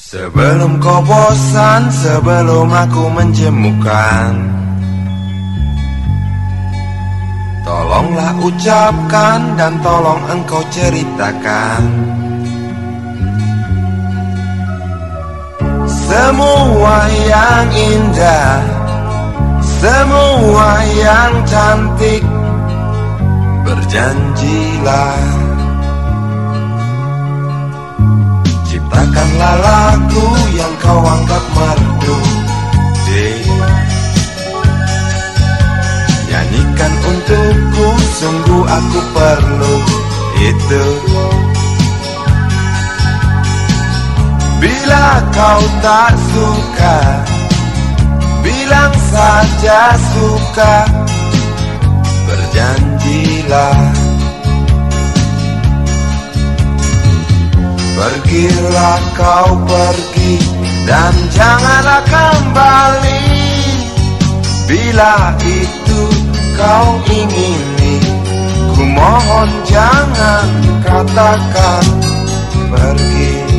Sebelum kau bosan, sebelum aku menjemukan Tolonglah ucapkan dan tolong engkau ceritakan. Semua yang indah Semua yang cantik Berjanjilah Sungguh aku perlu itu. Bila kau tak suka Bilang saja suka. Berjanjilah. Pergilah kau pergi dan janganlah kembali. Bila itu kau ingini mohon jangan katakan pergi.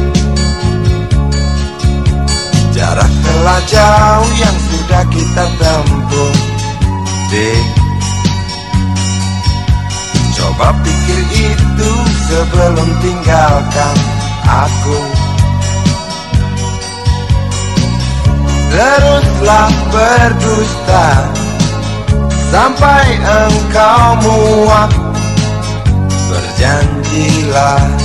Jarak telah jauh yang sudah kita tempuh Dek Coba pikir itu sebelum tinggalkan aku. Teruslah berdusta Sampai engkau muak Berjanjilah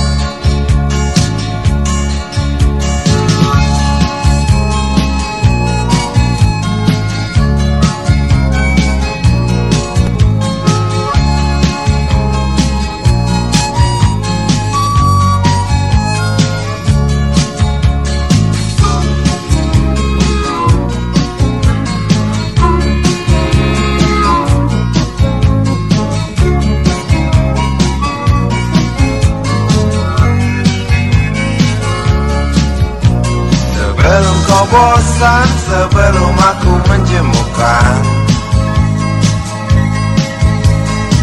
bosan, sebelum aku menjemukan.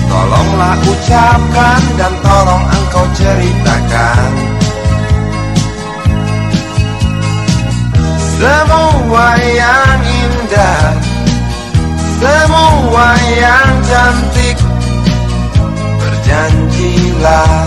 Tolonglah ucapkan dan tolong engkau ceritakan. Semua yang indah Semua yang cantik Berjanjilah